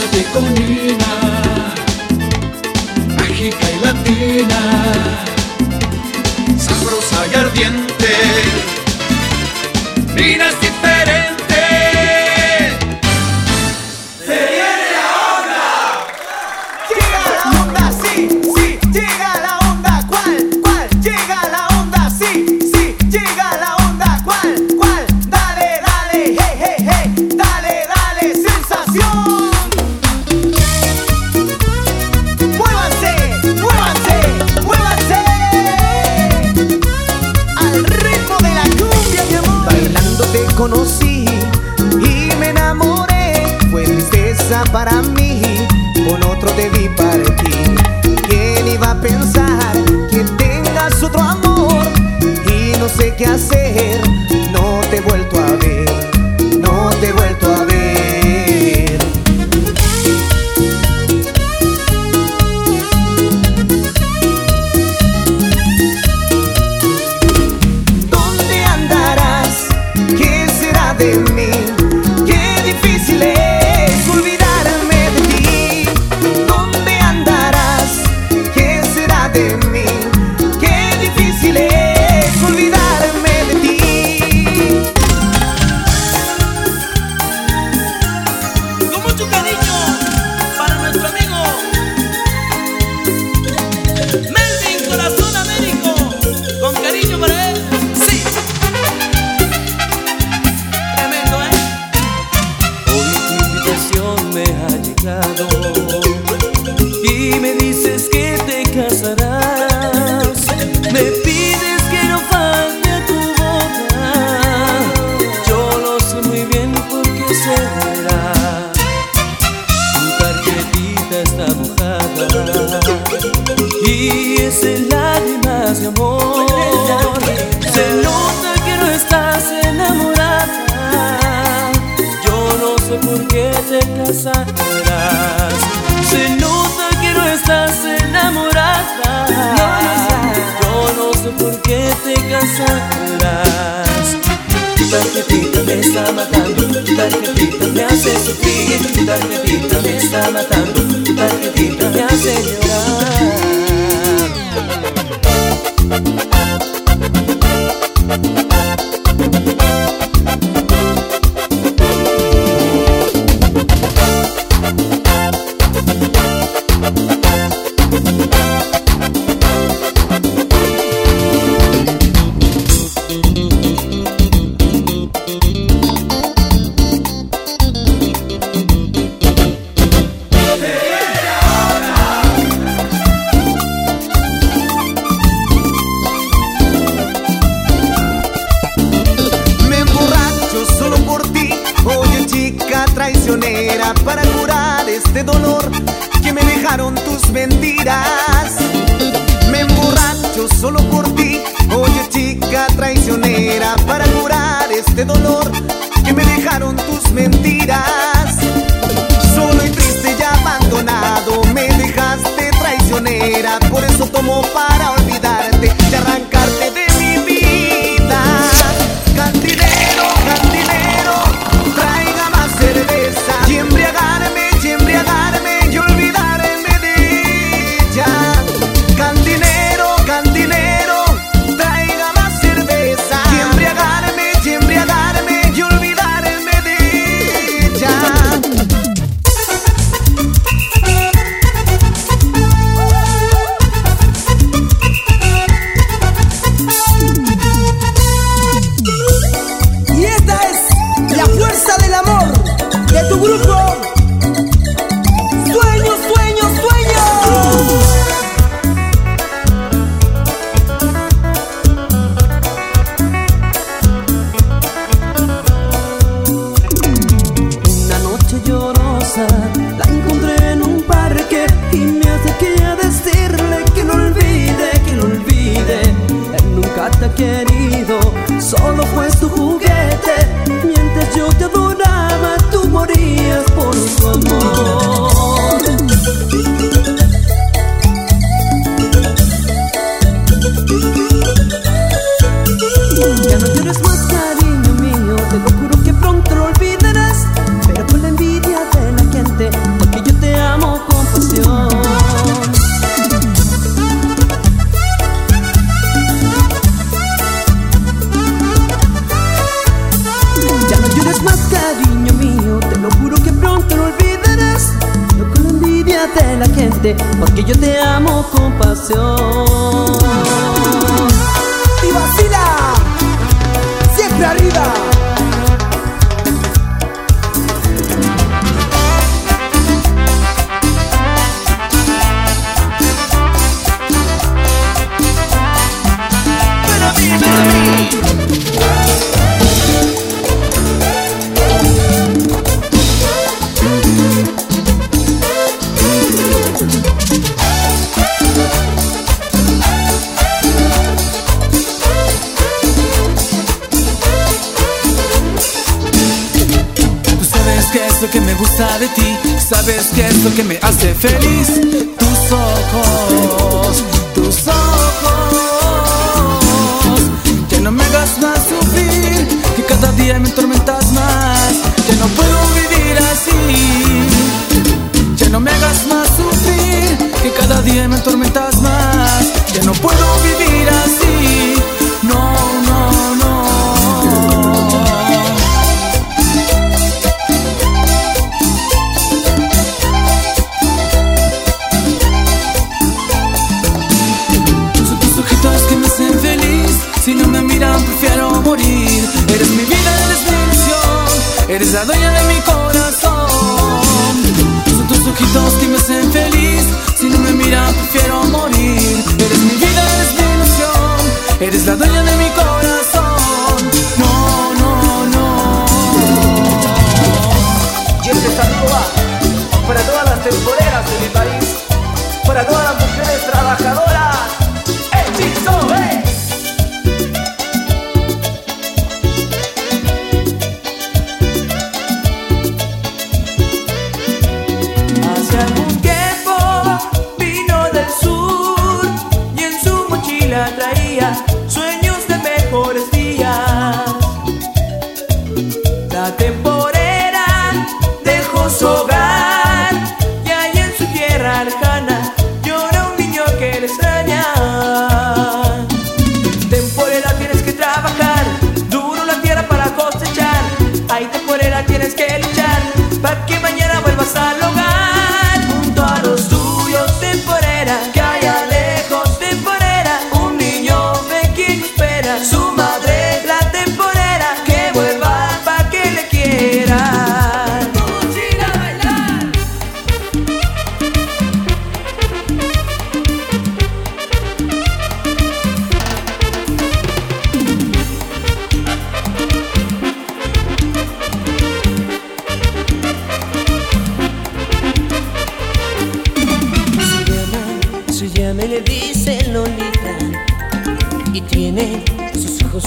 de colina, mágica y latina, sabrosa y ardiente. Que qué hacer. eso tarjetita me está matando, tu tarjetita me hace llorar.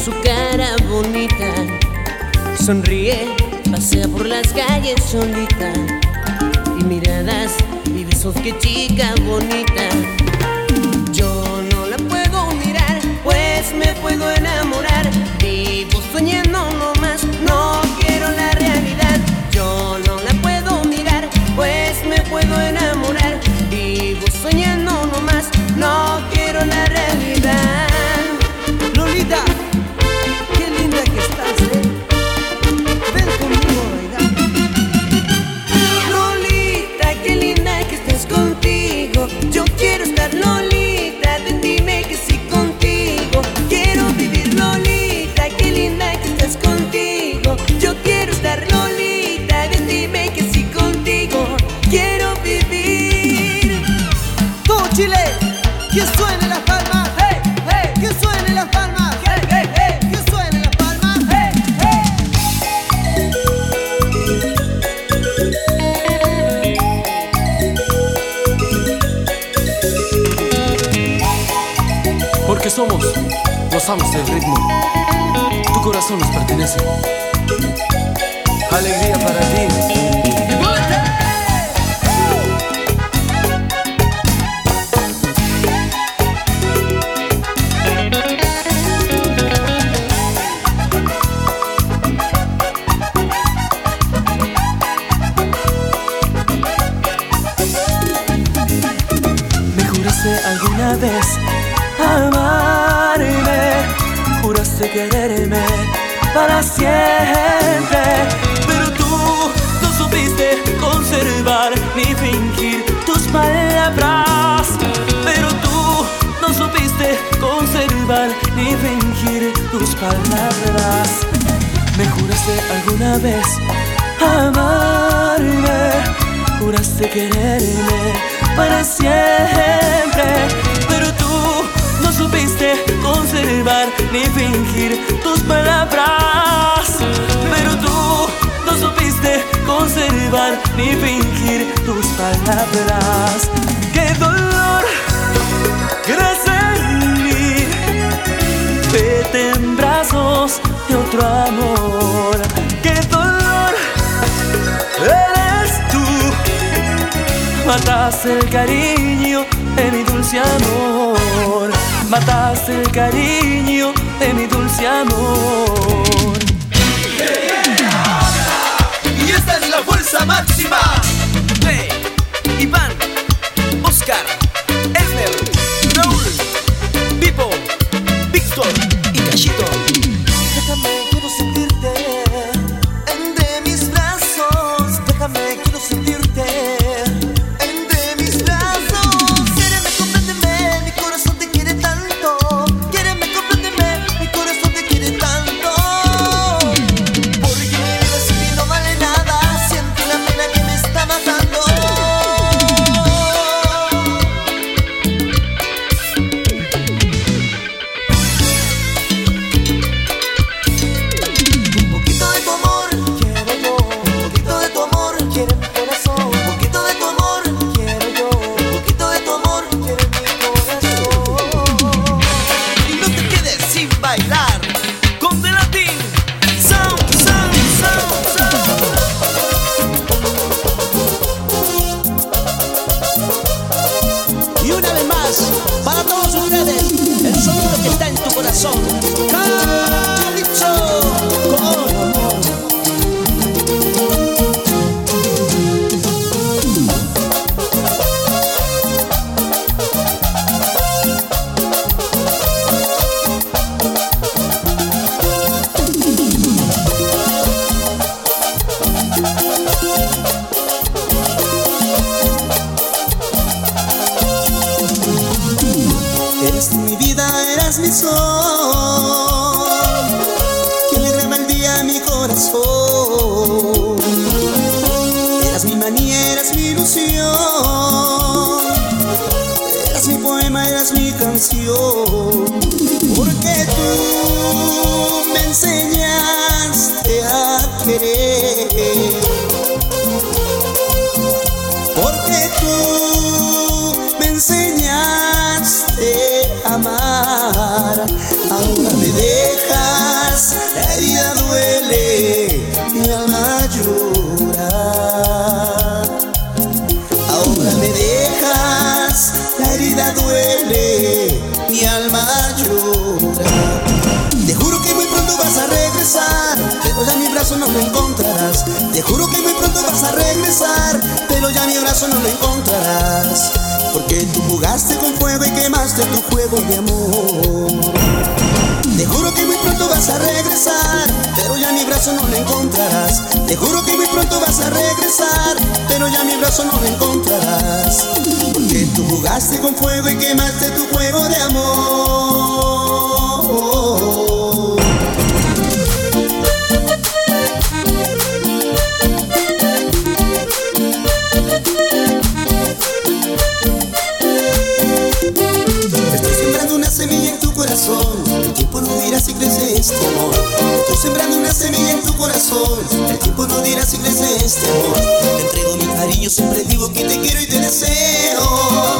su cara bonita, sonríe, pasea por las calles solita, y miradas y besos que chica bonita. vez amarme, juraste quererme para siempre, pero tú no supiste conservar ni fingir tus palabras, pero tú no supiste conservar ni fingir tus palabras. Me juraste alguna vez amarme, juraste quererme para siempre supiste conservar ni fingir tus palabras, pero tú no supiste conservar ni fingir tus palabras. ¡Qué dolor! Gracias en mí, vete en brazos de otro amor. ¡Qué dolor! Eres tú, mataste el cariño de mi dulce amor. Mataste el cariño de mi dulce amor. Y esta es la fuerza máxima de Iván, Oscar, eras no lo encontrarás. Te juro que muy pronto vas a regresar, pero ya mi brazo no lo encontrarás. Porque tú jugaste con fuego y quemaste tu juego de amor. Te juro que muy pronto vas a regresar, pero ya mi brazo no lo encontrarás. Te juro que muy pronto vas a regresar, pero ya mi brazo no lo encontrarás. Porque tú jugaste con fuego y quemaste tu juego de amor. Sembrando una semilla en tu corazón. El tiempo no dirá si crece este amor. Te entrego mi cariño, siempre digo que te quiero y te deseo.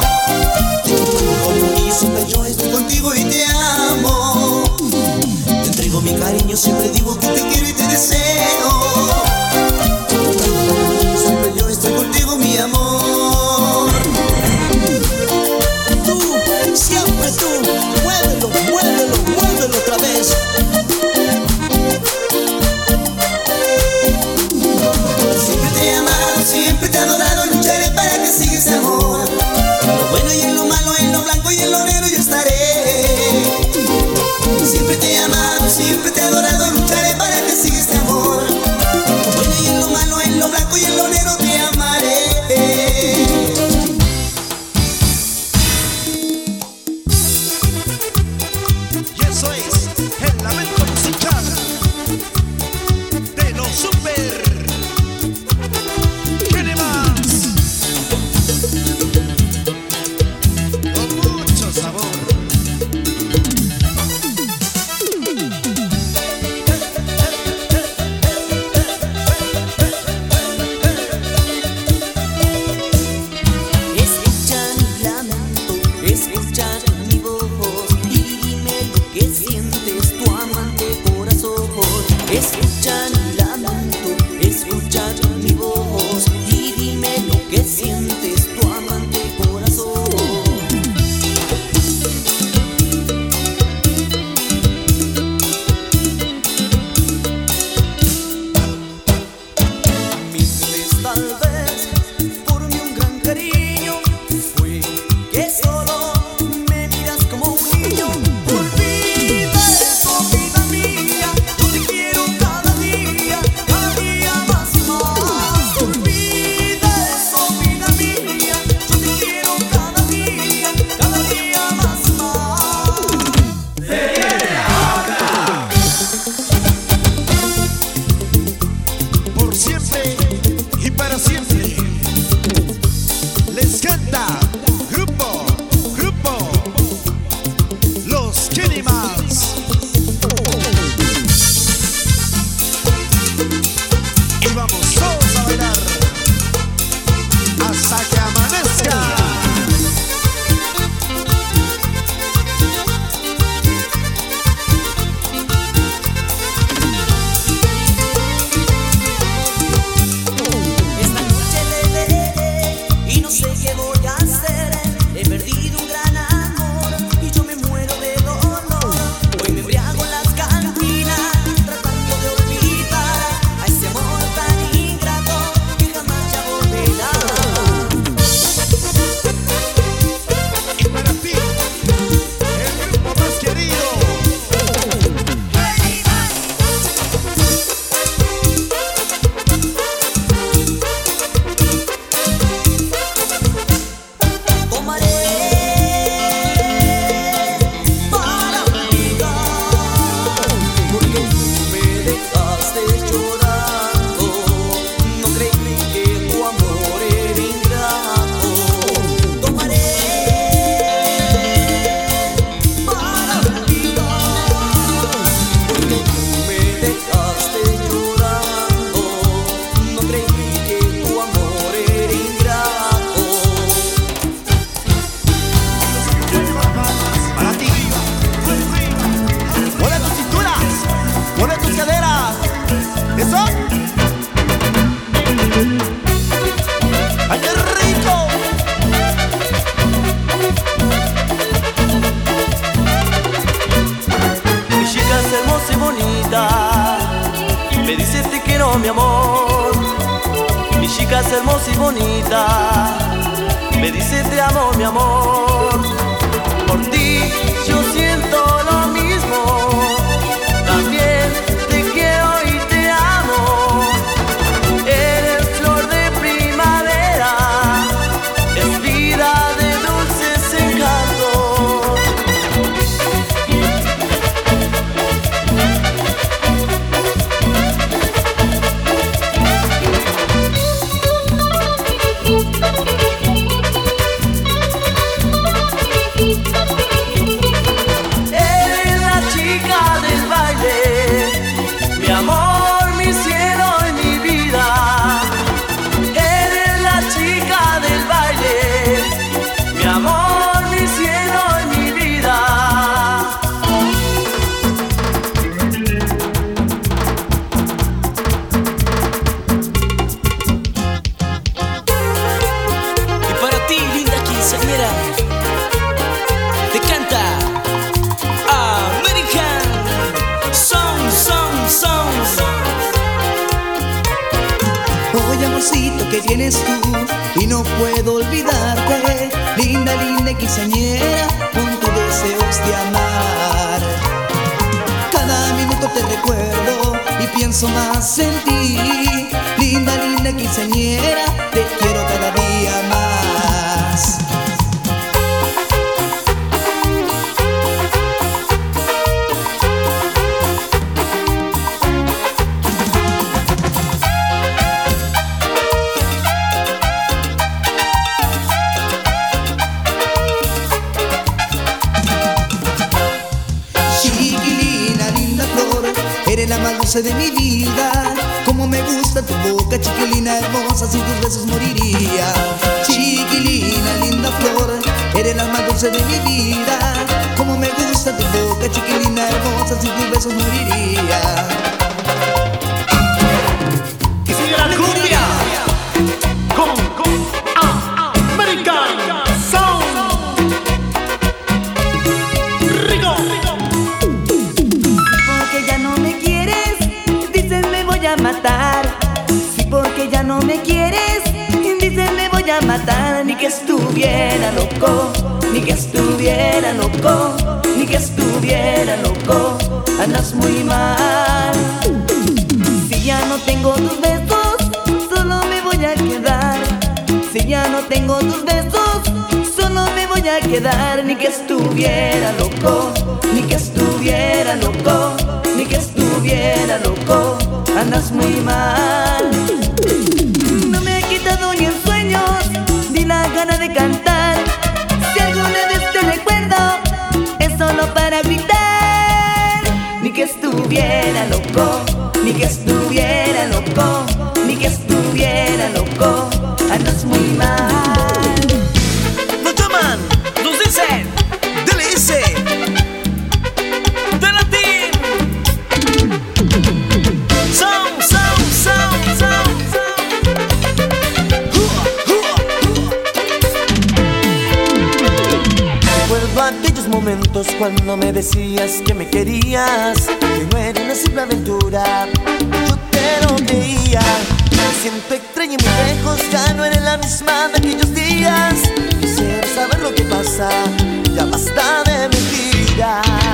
Quinceañera con tus deseos de amar. Cada minuto te recuerdo y pienso más en ti Linda, linda quinceañera, de mi vida. Como me gusta tu boca, chiquilina hermosa, sin tus besos moriría. Chiquilina, linda flor, eres la más dulce de mi vida. Como me gusta tu boca, chiquilina hermosa, sin tus besos moriría. Ni que estuviera loco, ni que estuviera loco, ni que estuviera loco. Andas muy mal. No me ha quitado ni el sueño, ni la gana de cantar. Si alguna vez te recuerdo, es solo para gritar. Ni que estuviera loco, ni que estuviera loco, cuando me decías que me querías, que no era una simple aventura. Yo te lo creía. Me siento extraña y muy lejos, ya no eres la misma de aquellos días. Quisiera saber lo que pasa, ya basta de mentiras.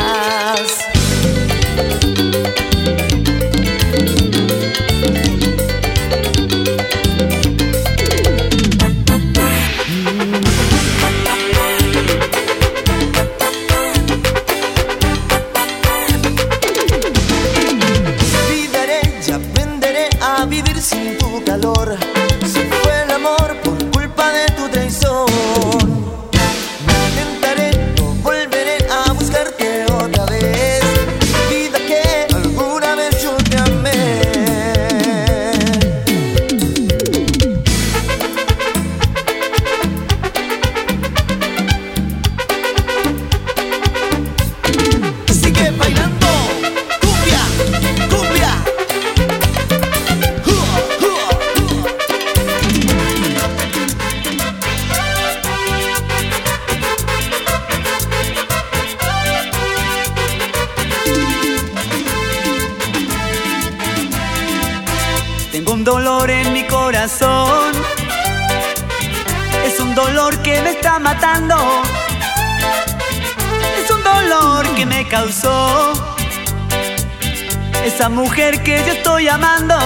Un dolor en mi corazón. Es un dolor que me está matando. Es un dolor que me causó esa mujer que yo estoy amando.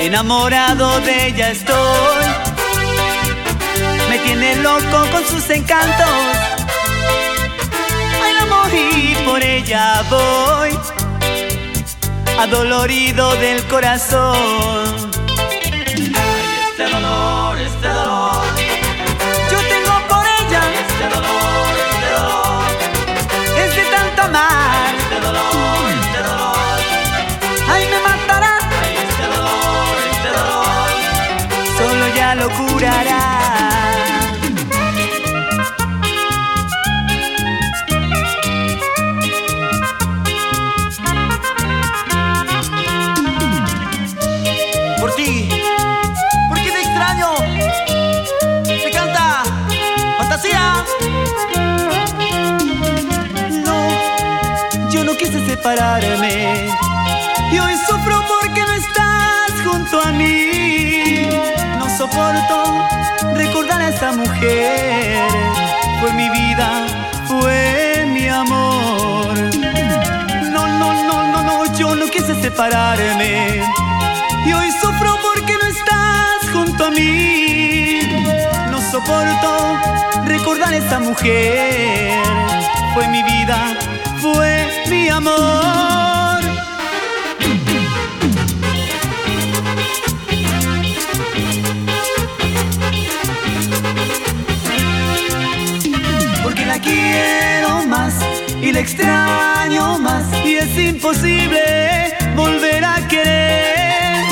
Enamorado de ella estoy. Me tiene loco con sus encantos. Ay, la morí por ella voy adolorido del corazón. Separarme. Y hoy sufro porque no estás junto a mí. No soporto recordar a esa mujer. Fue mi vida, fue mi amor. No, no, no, no, no, yo no quise separarme. Y hoy sufro porque no estás junto a mí. No soporto recordar a esa mujer. Fue mi vida, fue amor. Porque la quiero más y la extraño más y es imposible volver a querer.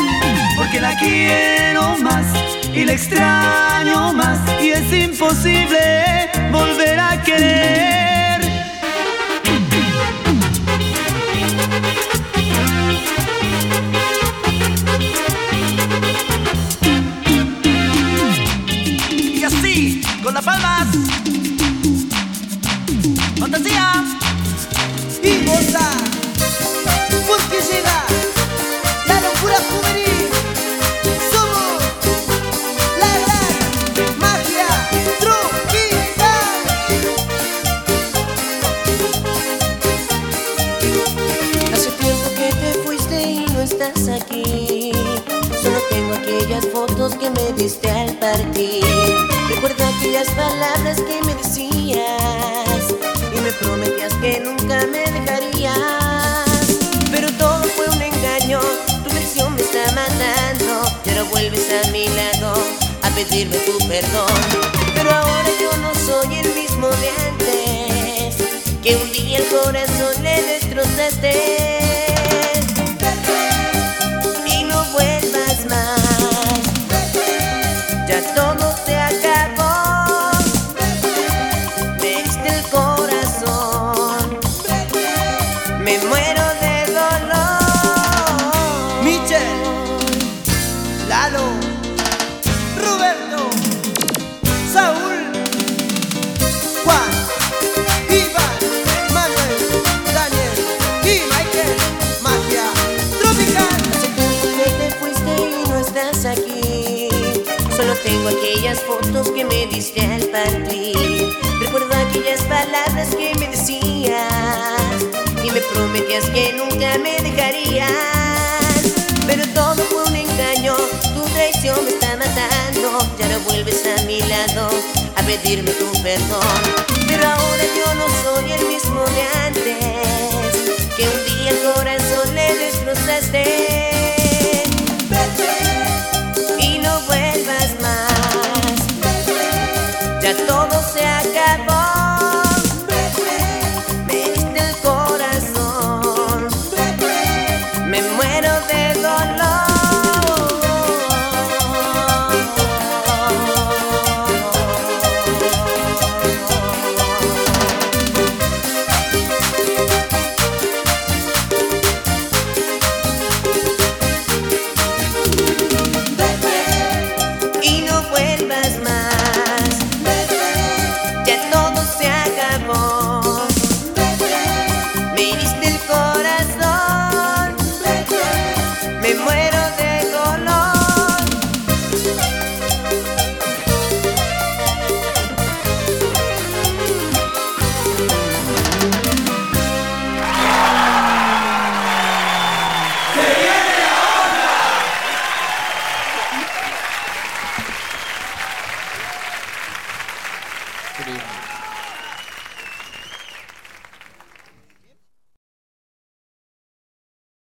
Porque la quiero más y la extraño más y es imposible volver a querer. Estás aquí. Solo tengo aquellas fotos que me diste al partir. Recuerda aquellas palabras que me decías y me prometías que nunca me dejarías. Pero todo fue un engaño, tu versión me está matando. Ahora vuelves a mi lado a pedirme tu perdón. Pero ahora yo no soy el mismo de antes, que un día el corazón le destrozaste. Que me diste al partir. Recuerdo aquellas palabras que me decías y me prometías que nunca me dejarías. Pero todo fue un engaño, tu traición me está matando. Ya no vuelves a mi lado a pedirme tu perdón. Pero ahora yo no soy el mismo de antes, que un día el corazón le destrozaste.